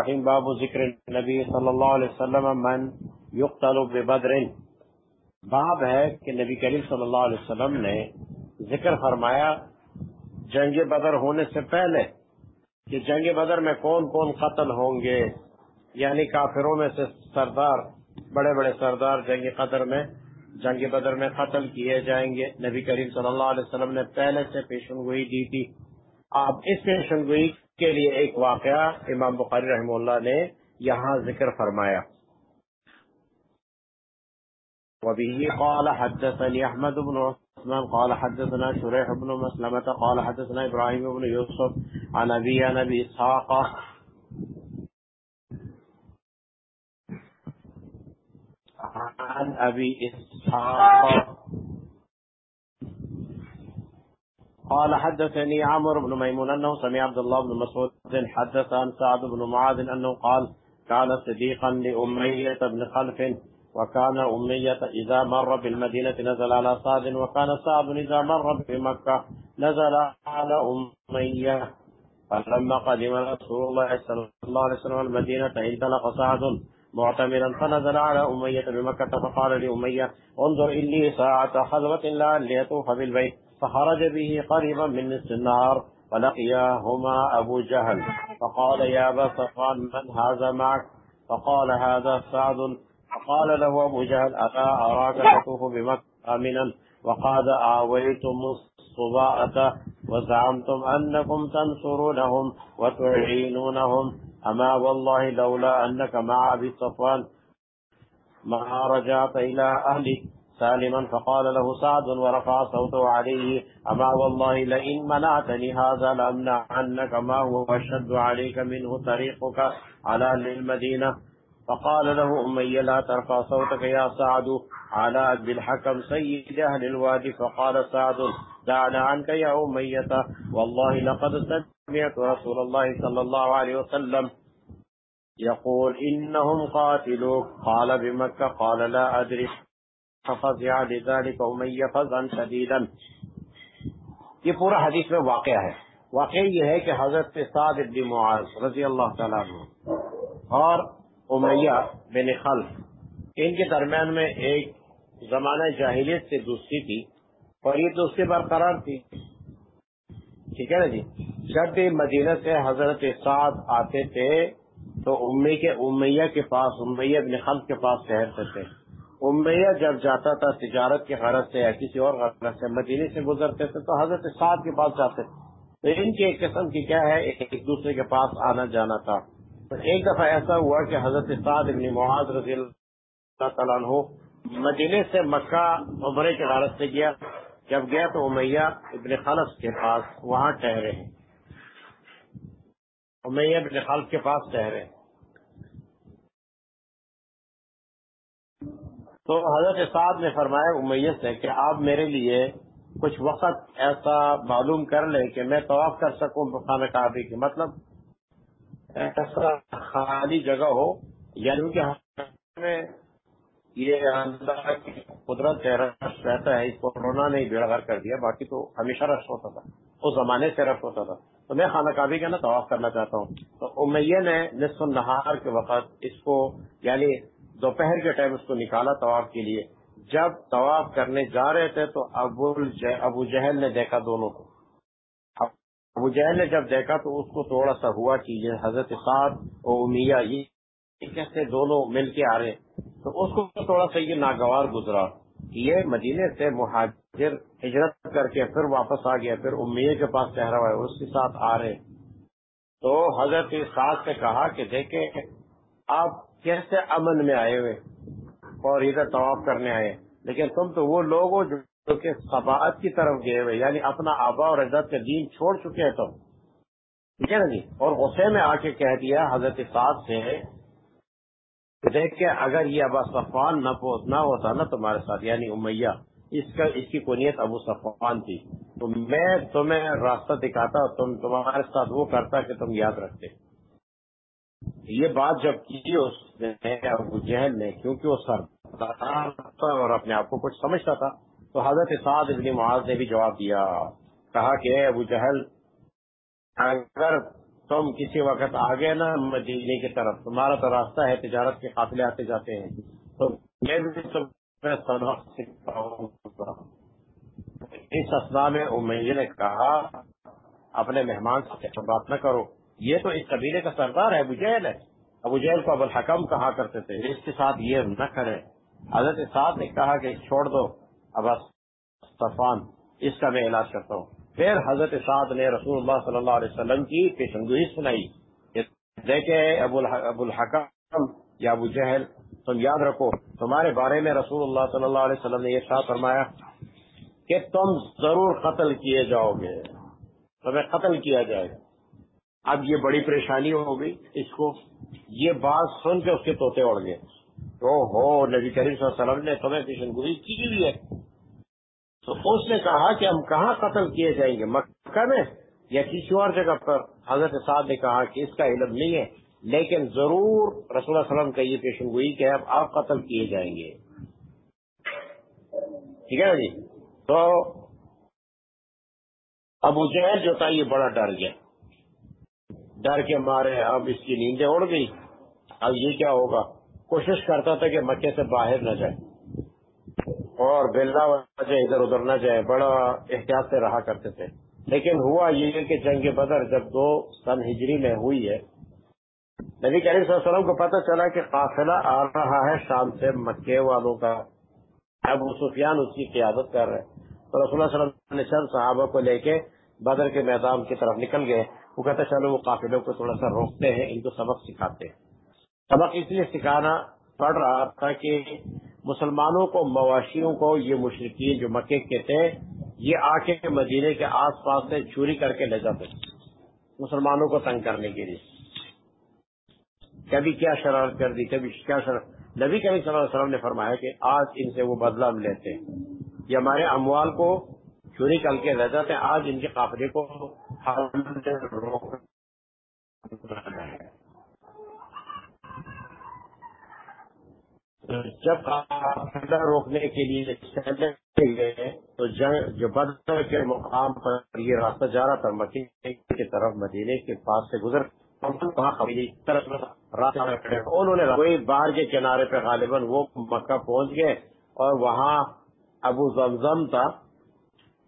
الرحیم باب ذکر نبی صلی اللہ علیہ وسلم من یقتل ببدر. باب ہے کہ نبی کریم صلی اللہ علیہ وسلم نے ذکر فرمایا جنگ بدر ہونے سے پہلے کہ جنگ بدر میں کون کون قتل ہوں گے یعنی کافروں میں سے سردار، بڑے بڑے سردار جنگ قدر میں، جنگ بدر میں قتل کیے جائیں گے۔ نبی کریم صلی اللہ علیہ وسلم نے پہلے سے پیشن گوئی دی تھی۔ اب اس پیشن گوئی کے لیے ایک واقعہ امام بخاری رحم اللہ نے یہاں ذکر فرمایا۔ وبه قال حدثني أحمد بن عثمان، قال حدثنا شريح بن مسلمة، قال حدثنا إبراهيم بن يوسف، عن ابي أبي نبي إسحاق. عن أبي إسحاق. قال حدثني عمر بن ميمون أنه سمع عبد الله بن مسعود حدث عن سعد بن معاذ أنه قال كان صديقا لأمية بن خلف وكان أمية إذا مر بالمدينة نزل على سعد وكان سعد إذا مر بمكة نزل على أمية. فلما قدم رسول الله صلى الله عليه وسلم المدينة انطلق سعد معتمرا فنزل على أمية بمكة فقال لأمية انظر إني ساعة خذوة لعلي أطوف بالبيت. فخرج به قريبا من نصف النهار فلقياهما أبو جهل. فقال يا أبا صفان من هذا معك؟ فقال هذا سعد. فقال له أبو جهل ألا أراك تطوف بمكة آمنا؟ وقد آويتم الصباءة وزعمتم أنكم تنصرونهم وتعينونهم. أما والله لولا أنك مع أبي صفوان ما رجعت إلى أهلك سالما فقال له سعد ورفع صوته عليه أما والله لئن منعتني هذا لأمنع عنك ما هو أشد عليك منه طريقك على المدينة؟ فقال له أمي لا ترفع صوتك يا سعد على بالحكم سيد أهل الوادي. فقال سعد دعنا عنك يا أمية والله لقد سمعت رسول الله صلى الله عليه وسلم يقول إنهم قاتلوك. قال بمكة؟ قال لا أدري. ففزع لذلك أمية فزعا شديدا۔ یہ پورا حدیث میں واقعہ ہے۔ واقعہ یہ ہے کہ حضرت سعد بن معاذ رضی اللہ تعالیٰ عنہ اور امیہ بن خلف، ان کے درمیان میں ایک زمانہ جاہلیت سے دوسری تھی اور یہ دوسری برقرار تھی۔ ٹھیک ہے نا جی؟ جب بھی مدینہ سے حضرت سعد آتے تھے تو امی کے، امیہ کے پاس، امیہ بن خلف کے پاس ٹھہرتے تھے۔ امیہ جب جاتا تھا تجارت کے غرض سے یا کسی اور غرض سے، مدینے سے گزرتے تھے تو حضرت سعد کے پاس جاتے تو ان کی ایک قسم کی کیا ہے، ایک دوسرے کے پاس آنا جانا تھا۔ ایک دفعہ ایسا ہوا کہ حضرت سعد ابن معاذ رضی اللہ تعالیٰ عنہ مدینے سے مکہ عمرے کے غرض سے گیا۔ جب گیا تو امیہ ابن خلف کے پاس وہاں ٹہرے۔ ہیں امیہ ابن خلف کے پاس ٹہرے۔ تو حضرت سعد نے فرمایا امیہ سے کہ آپ میرے لیے کچھ وقت ایسا معلوم کر لیں کہ میں طواف کر سکوں خانہ کعبے کی۔ مطلب ایسا خالی جگہ ہو یعنی کہ یہ قدرت رش رہتا ہے، اس کو کورونا نے بیڑ گھر کر دیا۔ باقی تو ہمیشہ رش ہوتا تھا، اس زمانے سے رش ہوتا تھا۔ تو میں خانہ کابی کا نا طواف کرنا چاہتا ہوں۔ تو امیہ نے نصف النہار کے وقت اس کو یعنی دوپہر کے ٹائم اس کو نکالا طواف کے لیے۔ جب طواف کرنے جا رہے تھے تو ابو ابو جہل نے دیکھا دونوں کو۔ ابو جہل نے جب دیکھا تو اس کو تھوڑا سا ہوا کہ یہ حضرت سعد اور امیہ، یہ کیسے دونوں مل کے آ رہے تو اس کو تھوڑا سا یہ ناگوار گزرا یہ مدینے سے مہاجر ہجرت کر کے پھر واپس آ گیا، پھر امیہ کے پاس ٹہرا ہوا ہے اس کے ساتھ آ رہے تو حضرت سعد سے کہا کہ دیکھیں آپ کیسے امن میں آئے ہوئے اور ادھر طواف کرنے آئے۔ لیکن تم تو وہ لوگ ہو جو کہ سباعت کی طرف گئے ہوئے یعنی اپنا آبا اور عزت کا دین چھوڑ چکے ہیں تم۔ ٹھیک ہے نا جی؟ اور غصے میں آ کے کہہ دیا حضرت سعد سے دیکھ کے اگر یہ ابا صفان نہ ہوتا نا تمہارے ساتھ یعنی امیہ، اس کا، اس کی کنیت ابو صفان تھی۔ تو میں تمہیں راستہ دکھاتا تم تمہارے ساتھ وہ کرتا کہ تم یاد رکھتے۔ یہ بات جب کی اس نے ابو جہل نے، کیونکہ وہ سر اور اپنے آپ کو کچھ سمجھتا تھا، تو حضرت سعد ابن معاذ نے بھی جواب دیا، کہا کہ ابو جہل، اگر تم کسی وقت آگے نا مدینے کی طرف، تمہارا تو راستہ ہے تجارت کے قافلے آتے جاتے ہیں، تو میں بھی تمہیں سبق سکھاؤں گا۔ اس اسنا میں امیہ نے کہا، اپنے مہمان سے بات نہ کرو۔ یہ تو اس قبیلے کا سردار ہے، ابو جیل ہے۔ ابو جیل کو ابو الحکم کہا کرتے تھے۔ اس کے ساتھ یہ نہ کرے۔ حضرت سعد نے کہا کہ چھوڑ دو۔ اب صفان اس کا میں علاج کرتا ہوں۔ پھر حضرت سعد نے رسول اللہ صلی اللہ علیہ وسلم کی پیشنگوئی سنائی دیکھے ابو الحکم یا ابو جہل، تم یاد رکھو، تمہارے بارے میں رسول اللہ صلی اللہ علیہ وسلم نے یہ ساتھ فرمایا کہ تم ضرور قتل کیے جاؤ گے۔ تمہیں قتل کیا جائے۔ گا اب یہ بڑی پریشانی ہو گئی، اس کو یہ بات سن کے اس کے توتے اڑ گئے۔ او ہو، نبی کریم صلی اللہ علیہ وسلم نے تمہیں پیشن گوئی کی ہوئی ہے تو اس نے کہا کہ ہم کہاں قتل کیے جائیں گے؟ مکہ میں یا کسی اور جگہ پر؟ حضرت صاحب نے کہا کہ اس کا علم نہیں ہے، لیکن ضرور رسول اللہ علیہ وسلم کا یہ پیشن گوئی کہ اب آپ قتل کیے جائیں گے۔ ٹھیک ہے نا جی؟ تو ابو جہل جو تھا، یہ بڑا ڈر گیا۔ ڈر کے مارے، اب اس کی نیندیں اڑ گئی۔ اب یہ کیا ہوگا؟ کوشش کرتا تھا کہ مکے سے باہر نہ جائے۔ اور بلا وجہ ادھر ادھر نہ جائے، بڑا احتیاط سے رہا کرتے تھے۔ لیکن ہوا یہ کہ جنگ بدر جب دو سن ہجری میں ہوئی ہے، نبی کریم صلی اللہ علیہ وسلم کو پتہ چلا کہ قافلہ آ رہا ہے شام سے مکے والوں کا۔ اب سفیان اس کی قیادت کر رہے۔ تو رسول اللہ صلی اللہ علیہ وسلم نے چند صحابہ کو لے کے بدر کے میدان کی طرف نکل گئے۔ وہ کہتے چلو وہ قافلوں کو تھوڑا سا روکتے ہیں، ان کو سبق سکھاتے ہیں۔ سبق اس لیے سکھانا پڑ رہا تھا کہ مسلمانوں کو، مواشیوں کو، یہ مشرقین جو مکے کے تھے، یہ آ کے مدینے کے آس پاس سے چوری کر کے لے جاتے مسلمانوں کو تنگ کرنے کے لیے۔ کبھی کیا شرارت کر دی، کبھی کیا شرارت۔ نبی کبھی صلی اللہ علیہ وسلم نے فرمایا کہ آج ان سے وہ بدلہ لیتے یہ ہمارے اموال کو چوری کر کے رہ جاتے ہیں، آج ان کے قافلے کو جب آپ روکنے کے لیے گئے، تو جو بدر کے مقام پر یہ راستہ جا رہا تھا، مکی کی طرف، مدینے کے پاس سے گزر انہوں نے کوئی باہر کے کنارے پہ غالباً وہ مکہ پہنچ گئے، اور وہاں ابو زمزم تھا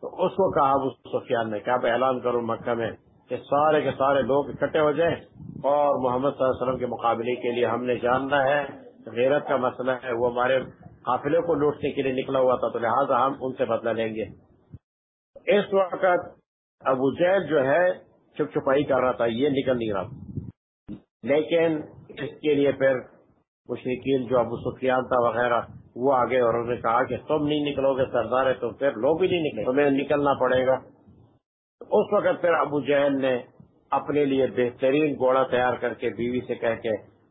تو اس کو کہا ابو سفیان نے کہا اعلان کرو مکہ میں کہ سارے کے سارے لوگ اکٹھے ہو جائیں اور محمد صلی اللہ علیہ وسلم کے مقابلے کے لیے ہم نے جاننا ہے، غیرت کا مسئلہ ہے، وہ ہمارے قافلے کو لوٹنے کے لیے نکلا ہوا تھا، تو لہٰذا ہم ان سے بدلہ لیں گے۔ اس وقت ابو جیل جو ہے، چھپ چھپائی کر رہا تھا، یہ نکل نہیں رہا۔ لیکن اس کے لیے پھر مشرقین جو ابو سفیان تھا وغیرہ وہ آگے اور انہوں نے کہا کہ تم نہیں نکلو گے سردار ہے تو پھر لوگ بھی نہیں نکلے تمہیں نکلنا پڑے گا۔ اس وقت پھر ابو جہل نے اپنے لیے بہترین گوڑا تیار کر کے بیوی سے کہہ کے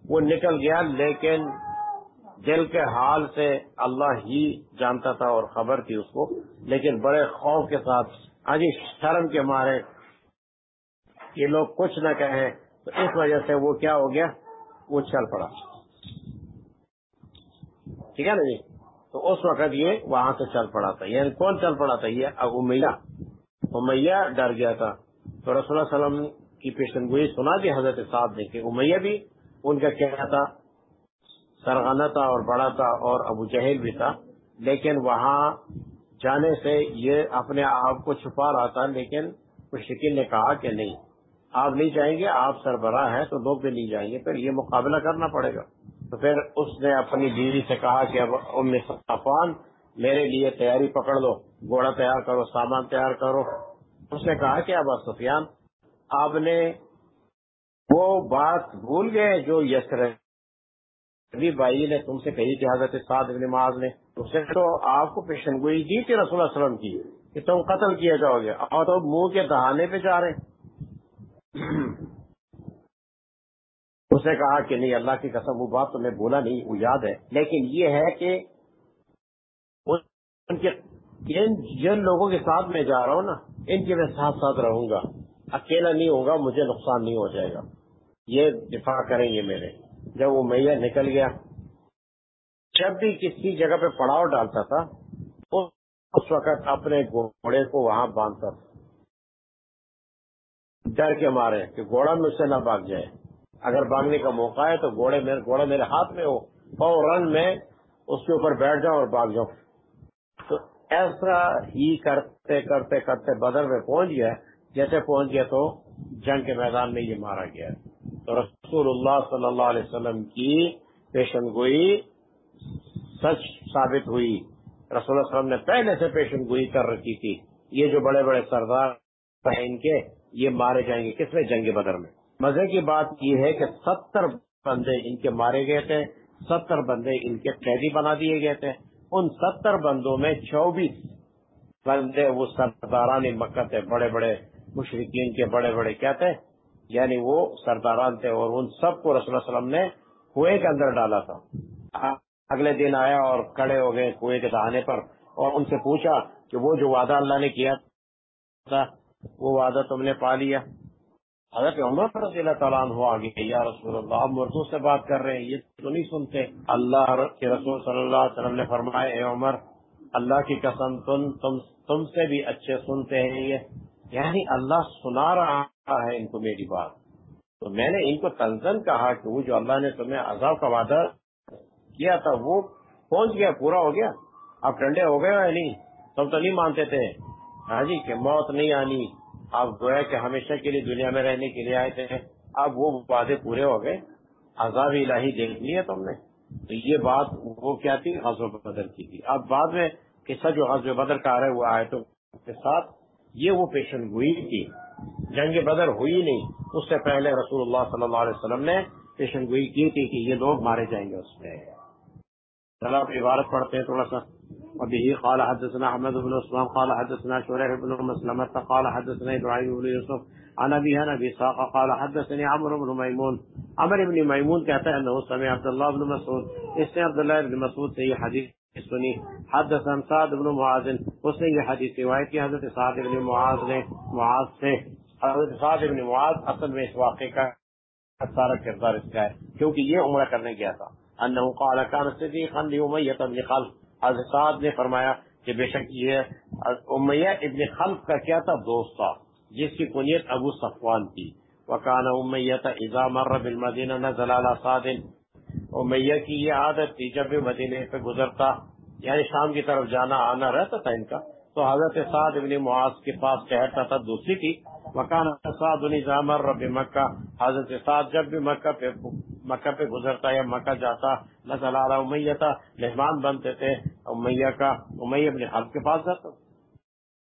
وہ نکل گیا، لیکن دل کے حال سے اللہ ہی جانتا تھا اور خبر تھی اس کو۔ لیکن بڑے خوف کے ساتھ ہاں جی شرم کے مارے یہ لوگ کچھ نہ کہیں۔ تو اس وجہ سے وہ کیا ہو گیا؟ وہ چل پڑا۔ ٹھیک ہے نا جی؟ تو اس وقت یہ وہاں سے چل پڑا تھا۔ یعنی کون چل پڑا تھا؟ یہ اب امیہ۔ امیہ ڈر گیا تھا۔ تو رسول اللہ علیہ وسلم کی پیشن گوئی سنا دی حضرت صاحب نے کہ امیہ بھی ان کا کیا تھا؟ سرغانہ تھا اور بڑا تھا اور ابو جہل بھی تھا۔ لیکن وہاں جانے سے یہ اپنے آپ کو چھپا رہا تھا، لیکن شکیل نے کہا کہ نہیں، آپ نہیں جائیں گے، آپ سربراہ ہیں تو لوگ بھی نہیں جائیں گے، پھر یہ مقابلہ کرنا پڑے گا۔ تو پھر اس نے اپنی بیوی سے کہا کہ اب ام صفان میرے لیے تیاری پکڑ لو، گھوڑا تیار کرو، سامان تیار کرو۔ اس نے کہا کہ اب سفیان، آپ نے وہ بات بھول گئے جو یسر بھائی نے تم سے کہی تھی حضرت سعد ابن معاذ نے۔ اس نے تو آپ کو پیشن گوئی کی تھی رسول اللہ علیہ وسلم کی، کہ تم قتل کیا جاؤ گے۔ اور تو منہ کے دہانے پہ جا رہے اس نے کہا کہ نہیں، اللہ کی قسم، وہ بات تو میں بولا نہیں، وہ یاد ہے۔ لیکن یہ ہے کہ ان کے جن لوگوں کے ساتھ میں جا رہا ہوں نا، ان کے میں ساتھ ساتھ رہوں گا۔ اکیلا نہیں ہوگا، مجھے نقصان نہیں ہو جائے گا۔ یہ دفاع کریں گے میرے۔ جب وہ میاں نکل گیا، جب بھی کسی جگہ پہ پڑاؤ ڈالتا تھا، اس وقت اپنے گھوڑے کو وہاں باندھتا تھا۔ ڈر کے مارے کہ گھوڑا مجھ سے نہ بھاگ جائے۔ اگر بھاگنے کا موقع ہے تو گھوڑے میرے گھوڑا میرے ہاتھ میں ہو اور میں اس کے اوپر بیٹھ جاؤں اور بھاگ جاؤں۔ تو ایسا ہی کرتے کرتے کرتے بدر میں پہنچ گیا۔ جیسے پہنچ گیا تو جنگ کے میدان میں یہ مارا گیا۔ تو رسول اللہ صلی اللہ علیہ وسلم کی پیشن گوئی سچ ثابت ہوئی۔ رسول اللہ علیہ وسلم نے پہلے سے پیشن گوئی کر رکھی تھی۔ یہ جو بڑے بڑے سردار ہیں ان کے، یہ مارے جائیں گے۔ کس میں؟ جنگ بدر میں۔ مزے کی بات یہ ہے کہ ستر بندے ان کے مارے گئے تھے، ستر بندے ان کے قیدی بنا دیے گئے تھے۔ ان ستر بندوں میں چوبیس بندے وہ سرداران مکہ تھے، بڑے بڑے مشرقین کے بڑے بڑے کیا تھے؟ یعنی وہ سرداران تھے اور ان سب کو رسول اللہ علیہ وسلم نے کنویں کے اندر ڈالا تھا۔ اگلے دن آیا اور کڑے ہو گئے کنویں کے دہانے پر اور ان سے پوچھا کہ وہ جو وعدہ اللہ نے کیا تھا، وہ وعدہ تم نے پا لیا۔ حضرت عمر رضی اللہ تعالیٰ عنہ آگے یا رسول اللہ آپ مردوں سے بات کر رہے ہیں، یہ تو نہیں سنتے۔ اللہ کے رسول صلی اللہ علیہ وسلم نے فرمایا، اے عمر، اللہ کی قسم تم تم تم سے بھی اچھے سنتے ہیں یہ۔ یعنی اللہ سنا رہا ہے ان کو میری بات۔ تو میں نے ان کو تنزن کہا کہ وہ جو اللہ نے تمہیں عذاب کا وعدہ کیا تھا، وہ پہنچ گیا، پورا ہو گیا۔ آپ ٹنڈے ہو گئے یا نہیں؟ تم تو نہیں مانتے تھے۔ ہاں جی کہ موت نہیں آنی۔ آپ گویا کہ ہمیشہ کے لیے دنیا میں رہنے کے لیے آئے تھے۔ اب وہ وعدے پورے ہو گئے۔ عذاب الہی دیکھ لیے تم نے۔ تو یہ بات وہ کیا تھی؟ حضب بدر کی تھی۔ اب بعد میں قصہ جو حضب بدر کا آ رہا ہے وہ آئے تو ساتھ، یہ وہ پیشن گوئی تھی۔ جنگ بدر ہوئی نہیں۔ اس سے پہلے رسول اللہ صلی اللہ علیہ وسلم نے پیشن گوئی کی تھی کہ یہ لوگ مارے جائیں گے اس میں۔ چلو آپ عبارت پڑھتے ہیں تھوڑا سا۔ وبه قال حدثنا احمد بن عثمان، قال حدثنا شريح بن مسلمة، قال حدثنا ابراهيم بن يوسف، عن ابي هنا ابي ساق قال حدثني عمرو بن ميمون. عمر بن ميمون کہتا ہے انه سمع عبد الله بن مسعود. اس نے عبد الله بن مسعود سے یہ حدیث سنی. حدثنا سعد بن معاذ، اس نے یہ حدیث روایت کی، حضرت سعد بن معاذ نے، معاذ سے، حضرت سعد بن معاذ اصل میں اس واقعے کا سارا کردار اس کا ہے، کیونکہ یہ عمرہ کرنے گیا تھا. انه قال كان صديقا لأمية بن خلف حضرت نے فرمایا کہ بے شک یہ امیہ ابن خلف کا کیا تھا؟ دوست تھا۔ جس کی کنیت ابو صفوان تھی۔ وکان امیہ اذا مر بالمدینہ نزل على صاد۔ امیہ کی یہ عادت تھی، جب بھی مدینے پہ گزرتا یعنی شام کی طرف جانا، آنا رہتا تھا ان کا، تو حضرت سعد ابن معاذ کے پاس ٹہرتا تھا دوسری کی۔ مکان سعد اذا مر بمکہ۔ حضرت سعد جب بھی مکہ پہ مکہ پہ گزرتا یا مکہ جاتا نزل علی امیہ تھا، مہمان بنتے تھے، امیہ کا، امیہ ابن حلب کے پاس جاتا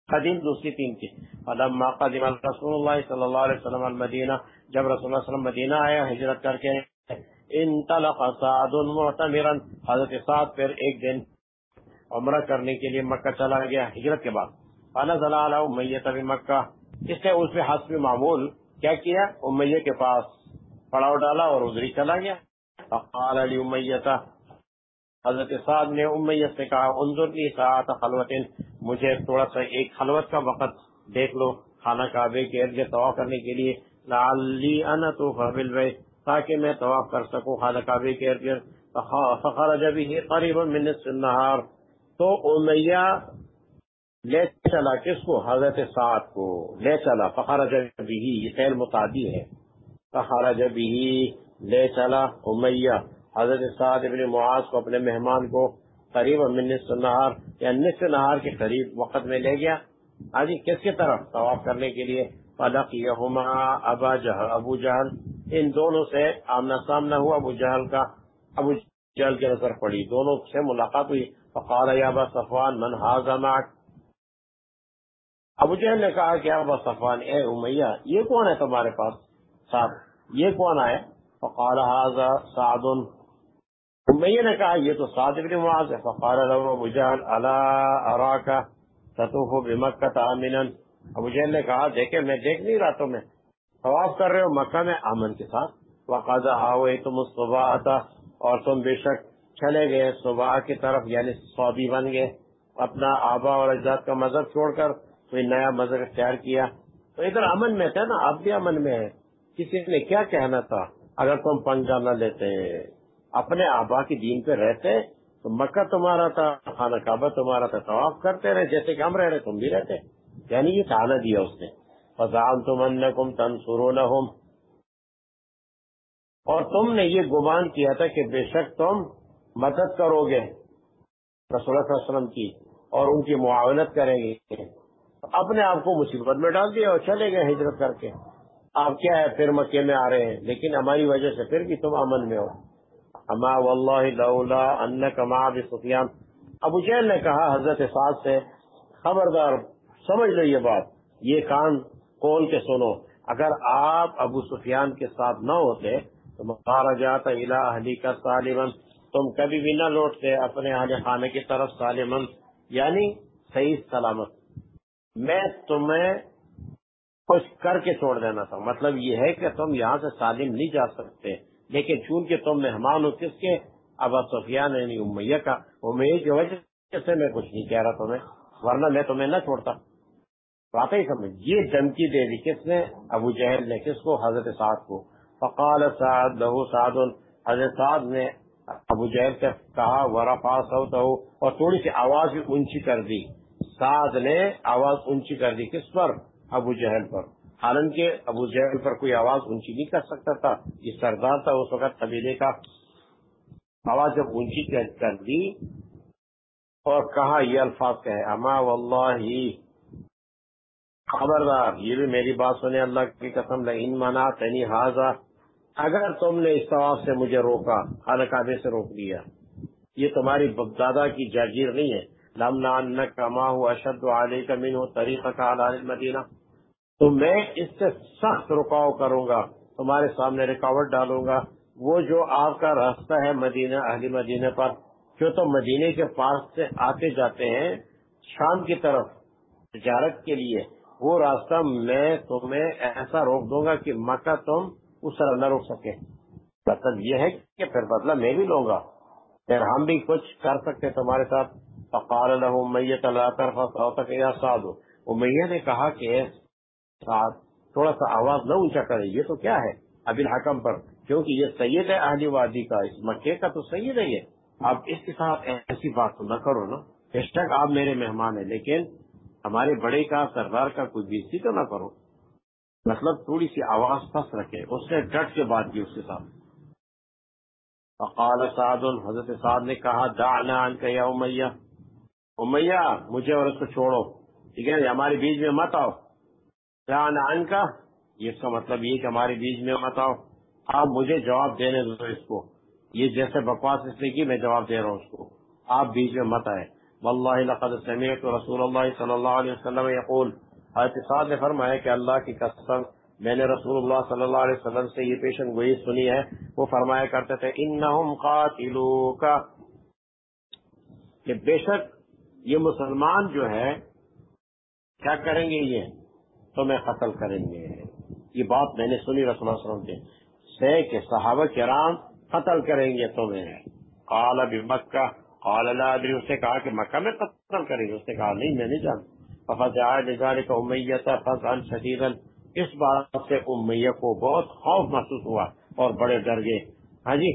قدیم دوسری تین کی فلما قدم رسول اللہ صلی اللہ علیہ وسلم المدینہ، جب رسول اللہ صلی اللہ علیہ وسلم مدینہ آیا، ہجرت کر کے انطلق سعد معتمرا۔ حضرت سعد پھر ایک دن عمرہ کرنے کے لیے مکہ چلا گیا، ہجرت کے بعد۔ فنزل علی امیہ تبی مکہ۔ اس نے اس پہ حسب معمول کیا کیا؟ امیہ کے پاس۔ پڑاؤ ڈالا اور ادھری چلا گیا۔ فقال علی امیہ حضرت صاحب نے امیہ سے کہا، انظر لی ساعت خلوت، مجھے تھوڑا سا ایک خلوت کا وقت دیکھ لو خانہ کعبے کے ارد طواف کرنے کے لیے۔ لعلی انا تو فبل تاکہ میں طواف کر سکوں خانہ کعبے کے ارد گرد۔ فخرج به قریبا من النهار تو امیہ لے چلا، کس کو؟ حضرت سعد کو لے چلا۔ فخرج به یہ فعل متعدی ہے۔ فخرج به لے چلا امیہ۔ حضرت سعد ابن معاذ کو اپنے مہمان کو قریب من نصف نہار یا یعنی نصف نہار کے قریب وقت میں لے گیا۔ آجی کس کی طرف طواف کرنے کے لیے؟ فلقیہما ابا جہل، ابو جہل۔ ان دونوں سے آمنا سامنا ہوا، ابو جہل کا، ابو جہل کی نظر پڑی۔ دونوں سے ملاقات ہوئی۔ فقال، یا ابا صفوان، من حاضر معك ابو جہل نے کہا کہ ابا صفوان، اے امیہ، یہ کون ہے تمہارے پاس؟ ساتھ یہ کون آئے فقال هذا سعد. امیہ نے کہا، یہ تو سعد بن معاذ ہے۔ فقال له ابو جہل، الا اراك تطوف بمکہ امنا ابو جہل نے کہا، دیکھیں، میں دیکھ نہیں رہا تمہیں طواف کر رہے ہو مکہ میں امن کے ساتھ۔ وقد اویتم الصباح اور تم بے شک چلے گئے صبح کی طرف یعنی سعودی بن گئے۔ اپنا آبا اور اجداد کا مذہب چھوڑ کر، کوئی نیا مذہب اختیار کیا۔ تو ادھر امن میں تھے نا؟ اب بھی امن میں ہے کسی نے کیا کہنا تھا؟ اگر تم پنجا نہ لیتے، اپنے آبا کی دین پہ رہتے، تو مکہ تمہارا تھا، خانہ کعبہ تمہارا تھا، طواف کرتے رہے، جیسے کہ ہم رہ رہے، تم بھی رہتے۔ یعنی یہ تانا دیا اس نے۔ فضان تم کم تنسرون اور تم نے یہ گمان کیا تھا کہ بے شک تم مدد کرو گے رسول اللہ علیہ وسلم کی، اور ان کی معاونت کریں گے۔ اپنے آپ کو مصیبت میں ڈال دیا اور چلے گئے ہجرت کر کے۔ آپ کیا ہے؟ پھر مکے میں آ رہے ہیں۔ لیکن ہماری وجہ سے پھر بھی تم امن میں ہو۔ اما واللہ ان کما سفیان۔ ابو جیل نے کہا حضرت سعد سے، خبردار، سمجھ لو یہ بات، یہ کان کون کے سنو۔ اگر آپ ابو سفیان کے ساتھ نہ ہوتے، تو مارا جاتا الا کا سالمن تم کبھی بھی نہ لوٹتے اپنے اہل خانے کی طرف سالمن یعنی صحیح سلامت۔ میں تمہیں کچھ کر کے چھوڑ دینا تھا۔ مطلب یہ ہے کہ تم یہاں سے سالم نہیں جا سکتے۔ لیکن چونکہ تم مہمان ہو، کس کے؟ ابا سفیان یعنی امیہ کا۔ امیہ کی وجہ سے میں کچھ نہیں کہہ رہا تمہیں، ورنہ میں تمہیں نہ چھوڑتا۔ واقعی سمجھ، یہ دھمکی دے دی کس نے؟ ابو جہل نے کس کو؟ حضرت سعد کو۔ فقال سعد لہو سعد، حضرت سعد نے ابو جہل سے کہا ورفا سوتا اور تھوڑی سی آواز بھی اونچی کر دی۔ سعد نے آواز اونچی کر دی کس پر؟ ابو جہل پر۔ حالانکہ ابو جہل پر کوئی آواز اونچی نہیں کر سکتا تھا۔ یہ سردار تھا اس وقت قبیلے کا۔ آواز جب اونچی کر دی اور کہا، یہ الفاظ کہے اما واللہ خبردار، یہ بھی میری بات سنے۔ اللہ کی قسم ان منا تنی حاضر اگر تم نے اس طواف سے مجھے روکا خانہ کعبے سے روک دیا۔ یہ تمہاری بغدادا کی جاگیر نہیں ہے۔ لمنا کما ہو اشد علی کا من ہو طریقہ کا مدینہ تو میں اس سے سخت رکاؤ کروں گا، تمہارے سامنے رکاوٹ ڈالوں گا۔ وہ جو آپ کا راستہ ہے مدینہ اہلی مدینہ پر، جو تو مدینے کے پاس سے آتے جاتے ہیں شام کی طرف، تجارت کے لیے، وہ راستہ میں تمہیں ایسا روک دوں گا کہ مکہ تم اس طرح نہ روک سکے۔ مطلب یہ ہے کہ پھر بدلہ میں بھی لوں گا۔ پھر ہم بھی کچھ کر سکتے تمہارے ساتھ۔ فقال له امیت لا ترفع صوتك سعد. امیہ نے کہا کہ سعد تھوڑا سا آواز نہ اونچا کرے، یہ تو کیا ہے؟ ابن حکم پر، کیونکہ یہ سید ہے اہلی وادی کا اس مکے کا تو سید ہے یہ۔ آپ اس کے ساتھ ایسی بات تو نہ کرو نا۔ اس آپ میرے مہمان ہیں، لیکن ہمارے بڑے کا سردار کا کوئی بیزی تو نہ کرو۔ مطلب تھوڑی سی آواز پس رکھے، اس نے ڈٹ کے بات کی اس کے ساتھ۔ فقال سعد، حضرت سعد نے کہا، دعنا عنك یا امیہ۔ امیہ، مجھے اور اس کو چھوڑو۔ ٹھیک ہے، ہمارے بیچ میں مت آؤ۔ دعنا عنك یہ اس کا مطلب یہ کہ ہمارے بیچ میں مت آؤ۔ آپ مجھے جواب دینے دو اس کو۔ یہ جیسے بکواس اس نے کی، میں جواب دے رہا ہوں اس کو۔ آپ بیچ میں مت آئے۔ واللہ لقد سمعت رسول اللہ صلی اللہ علیہ وسلم یقول۔ احتساب نے فرمایا کہ اللہ کی قسم، میں نے رسول اللہ صلی اللہ علیہ وسلم سے یہ پیشن گوئی سنی ہے۔ وہ فرمایا کرتے تھے، انہم کا کہ بے شک یہ مسلمان جو ہے، کیا کریں گے یہ؟ تو میں قتل کریں گے۔ یہ بات میں نے سنی رسول اللہ علیہ وسلم سے۔ سے کہ صحابہ کرام قتل کریں گے تمہیں قال ابھی مکہ، قال اللہ اس نے کہا کہ مکہ میں قتل کریں گے۔ اس نے کہا نہیں، میں نہیں جانتا۔ کا امیہ فضل شدید اس بات سے امیہ کو بہت خوف محسوس ہوا اور بڑے ڈر گئے۔ ہاں جی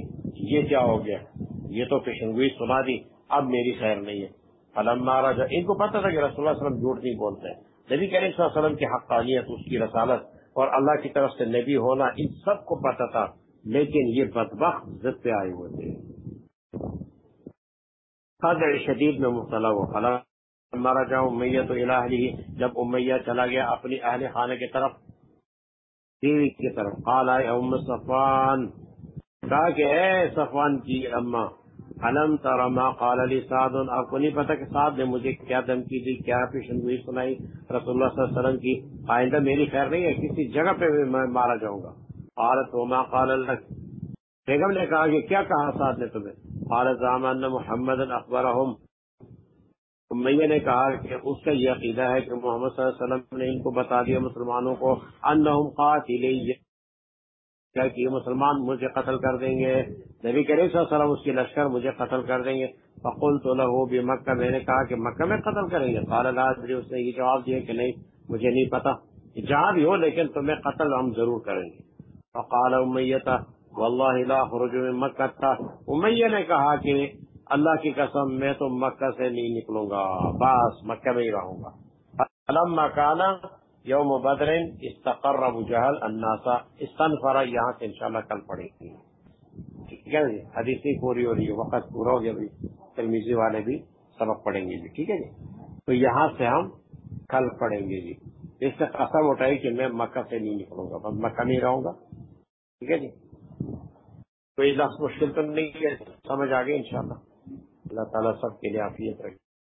یہ کیا ہو گیا؟ یہ تو پیشنگوئی سنا دی، اب میری خیر نہیں ہے۔ علم مارا جا ان کو پتا تھا کہ رسول اللہ علیہ وسلم جھوٹ نہیں بولتے۔ نبی کریم صلی اللہ علیہ وسلم کی حقانیت، اس کی رسالت اور اللہ کی طرف سے نبی ہونا، ان سب کو پتا تھا، لیکن یہ بدبخت ضد پہ آئے ہوئے تھے۔ شدید میں مبتلا وہ خلا مارا جاؤ، امیہ تو الہلی جب امیہ چلا گیا اپنی اہل خانے کی طرف، بیوی کی طرف، قال آئے ام صفان کہا کہ اے صفان کی اما علم تر ما قال علی سعد، آپ کو نہیں پتا کہ سعد نے مجھے کیا دھمکی دی، کیا پیشن گوئی سنائی؟ رسول اللہ صلی اللہ علیہ وسلم کی آئندہ میری خیر نہیں ہے، کسی جگہ پہ میں مارا جاؤں گا۔ قالت وما قال اللہ بیگم نے کہا کہ کیا کہا سعد نے تمہیں؟ قال زمان محمد اخبرهم میہ نے کہا کہ اس کا یہ عقیدہ ہے کہ محمد صلی اللہ علیہ وسلم نے ان کو بتا دیا مسلمانوں کو، انہم قاتل کیا کہ مسلمان مجھے قتل کر دیں گے۔ نبی کریم صلی اللہ علیہ وسلم اس کی لشکر مجھے قتل کر دیں گے۔ فقل تو لہو بھی مکہ، میں نے کہا کہ مکہ میں قتل کریں گے۔ قال اس نے یہ جواب دیا کہ نہیں، مجھے نہیں پتا جہاں بھی ہو، لیکن تمہیں قتل ہم ضرور کریں گے۔ فقال امیتا واللہ لا خرج من مکہ۔ تھا، امیہ نے کہا کہ اللہ کی قسم، میں تو مکہ سے نہیں نکلوں گا، بس مکہ میں ہی رہوں گا۔ علم مکانا یوم بدر استقر ابو جہل الناسا استنفرا یہاں سے انشاءاللہ کل پڑھیں گے۔ ٹھیک ہے جی؟ حدیثی پوری ہو رہی ہے وقت پورا ہو گیا بھی ترمیزی والے بھی سبق پڑھیں گے جی ٹھیک ہے جی؟ تو یہاں سے ہم کل پڑھیں گے جی۔ اس سے قسم اٹھائی کہ میں مکہ سے نہیں نکلوں گا، بس مکہ نہیں رہوں گا۔ ٹھیک ہے جی؟ کوئی لفظ مشکل تو نہیں ہے، سمجھ آ گئی ان شاء اللہ اللہ تعالیٰ سب کے لیے آفیت رکھے۔